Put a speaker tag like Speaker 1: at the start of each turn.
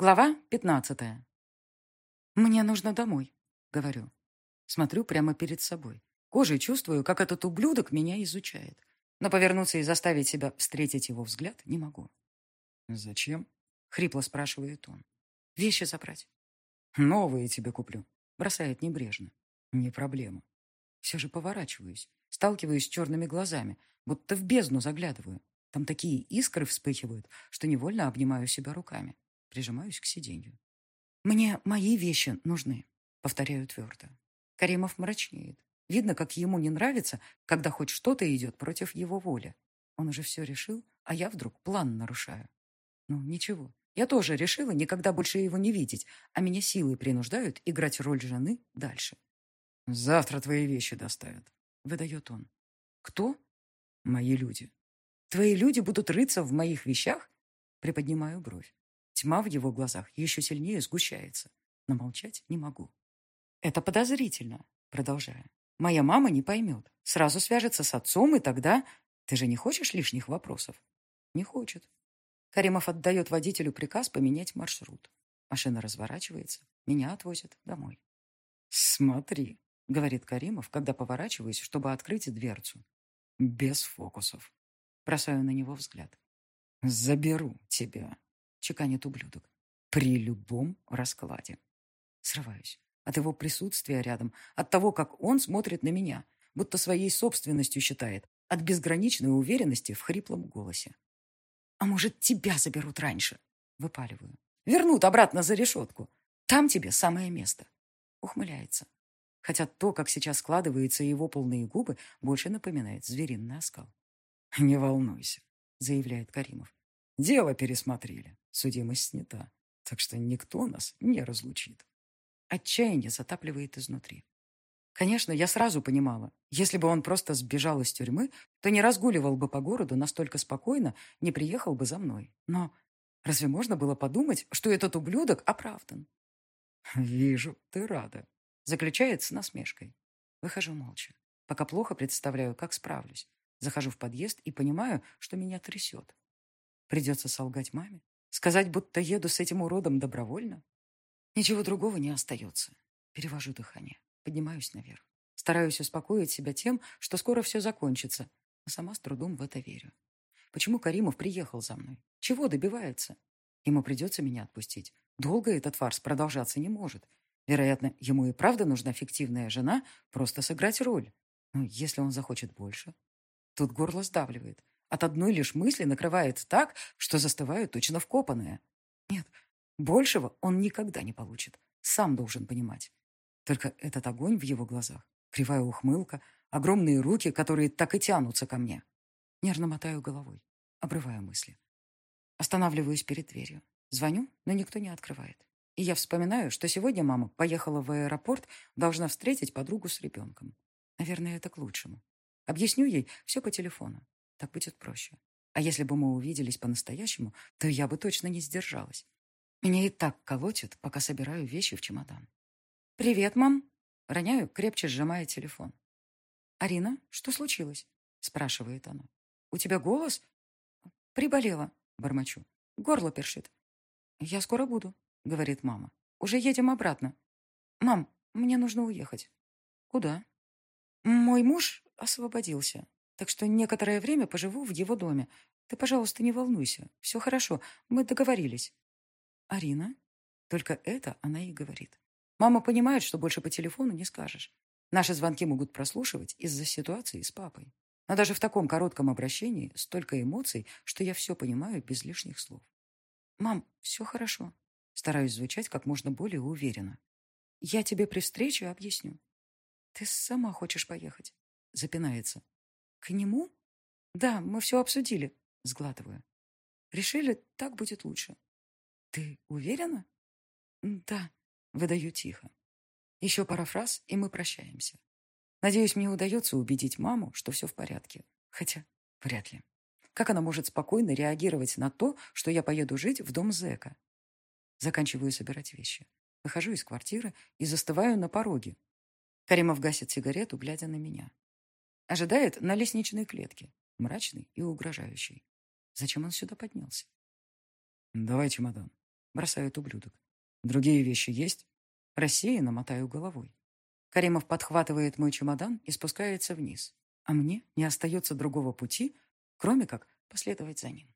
Speaker 1: Глава пятнадцатая. «Мне нужно домой», — говорю. Смотрю прямо перед собой. Кожей чувствую, как этот ублюдок меня изучает. Но повернуться и заставить себя встретить его взгляд не могу.
Speaker 2: «Зачем?»
Speaker 1: — хрипло спрашивает он. «Вещи забрать».
Speaker 2: «Новые тебе куплю», —
Speaker 1: бросает небрежно.
Speaker 2: «Не проблема».
Speaker 1: Все же поворачиваюсь, сталкиваюсь с черными глазами, будто в бездну заглядываю. Там такие искры вспыхивают, что невольно обнимаю себя руками. Прижимаюсь к сиденью. «Мне мои вещи нужны», — повторяю твердо. Каримов мрачнеет. Видно, как ему не нравится, когда хоть что-то идет против его воли. Он уже все решил, а я вдруг план нарушаю. Ну, ничего. Я тоже решила никогда больше его не видеть, а меня силой принуждают играть роль жены дальше.
Speaker 2: «Завтра твои вещи доставят», — выдает он.
Speaker 1: «Кто?»
Speaker 2: «Мои люди».
Speaker 1: «Твои люди будут рыться в моих вещах?» Приподнимаю бровь. Тьма в его глазах еще сильнее сгущается, но молчать не могу. Это подозрительно, продолжая. Моя мама не поймет. Сразу свяжется с отцом, и тогда... Ты же не хочешь лишних вопросов? Не хочет. Каримов отдает водителю приказ поменять маршрут. Машина разворачивается, меня отвозят домой.
Speaker 2: «Смотри», — говорит
Speaker 1: Каримов, когда поворачиваюсь, чтобы открыть дверцу.
Speaker 2: «Без фокусов».
Speaker 1: Бросаю на него взгляд.
Speaker 2: «Заберу тебя»
Speaker 1: чеканит ублюдок.
Speaker 2: При любом раскладе.
Speaker 1: Срываюсь. От его присутствия рядом, от того, как он смотрит на меня, будто своей собственностью считает, от безграничной уверенности в хриплом голосе. «А может, тебя заберут раньше?» Выпаливаю. «Вернут обратно за решетку. Там тебе самое место». Ухмыляется. Хотя то, как сейчас складываются его полные губы, больше напоминает звериный оскал.
Speaker 2: «Не волнуйся», — заявляет Каримов. «Дело пересмотрели. Судимость снята, так что никто нас не разлучит.
Speaker 1: Отчаяние затапливает изнутри. Конечно, я сразу понимала, если бы он просто сбежал из тюрьмы, то не разгуливал бы по городу настолько спокойно, не приехал бы за мной. Но разве можно было подумать, что этот ублюдок оправдан?
Speaker 2: «Вижу, ты рада», —
Speaker 1: заключает с насмешкой. Выхожу молча, пока плохо представляю, как справлюсь. Захожу в подъезд и понимаю, что меня трясет. Придется солгать маме, Сказать, будто еду с этим уродом добровольно? Ничего другого не остается. Перевожу дыхание. Поднимаюсь наверх. Стараюсь успокоить себя тем, что скоро все закончится, а сама с трудом в это верю. Почему Каримов приехал за мной? Чего добивается? Ему придется меня отпустить. Долго этот фарс продолжаться не может. Вероятно, ему и правда нужна фиктивная жена, просто сыграть роль. Но если он захочет больше... Тут горло сдавливает. От одной лишь мысли накрывает так, что застываю точно вкопанное. Нет, большего он никогда не получит. Сам должен понимать. Только этот огонь в его глазах, кривая ухмылка, огромные руки, которые так и тянутся ко мне. Нервно мотаю головой, обрывая мысли. Останавливаюсь перед дверью. Звоню, но никто не открывает. И я вспоминаю, что сегодня мама поехала в аэропорт, должна встретить подругу с ребенком. Наверное, это к лучшему. Объясню ей все по телефону. Так будет проще. А если бы мы увиделись по-настоящему, то я бы точно не сдержалась. Меня и так колотит, пока собираю вещи в чемодан. «Привет, мам!» Роняю, крепче сжимая телефон. «Арина, что случилось?» Спрашивает она. «У тебя голос?» «Приболела», бормочу. «Горло першит». «Я скоро буду», говорит мама. «Уже едем обратно». «Мам, мне нужно уехать». «Куда?» «Мой муж освободился так что некоторое время поживу в его доме. Ты, пожалуйста, не волнуйся. Все хорошо, мы договорились». «Арина?» Только это она и говорит. Мама понимает, что больше по телефону не скажешь. Наши звонки могут прослушивать из-за ситуации с папой. Но даже в таком коротком обращении столько эмоций, что я все понимаю без лишних слов. «Мам, все хорошо». Стараюсь звучать как можно более уверенно. «Я тебе при встрече объясню». «Ты сама хочешь поехать?» Запинается. «К нему?» «Да, мы все обсудили», — сглатываю. «Решили, так будет лучше». «Ты уверена?» «Да», — выдаю тихо. Еще пара фраз, и мы прощаемся. Надеюсь, мне удается убедить маму, что все в порядке. Хотя, вряд ли. Как она может спокойно реагировать на то, что я поеду жить в дом зэка? Заканчиваю собирать вещи. Выхожу из квартиры и застываю на пороге. Каримов гасит сигарету, глядя на меня. Ожидает на лестничной клетке, мрачный и угрожающий. Зачем он сюда поднялся?
Speaker 2: «Давай чемодан»,
Speaker 1: бросает ублюдок.
Speaker 2: Другие вещи есть?
Speaker 1: Рассеянно мотаю головой. Каримов подхватывает мой чемодан и спускается вниз. А мне не остается другого пути, кроме как последовать за ним.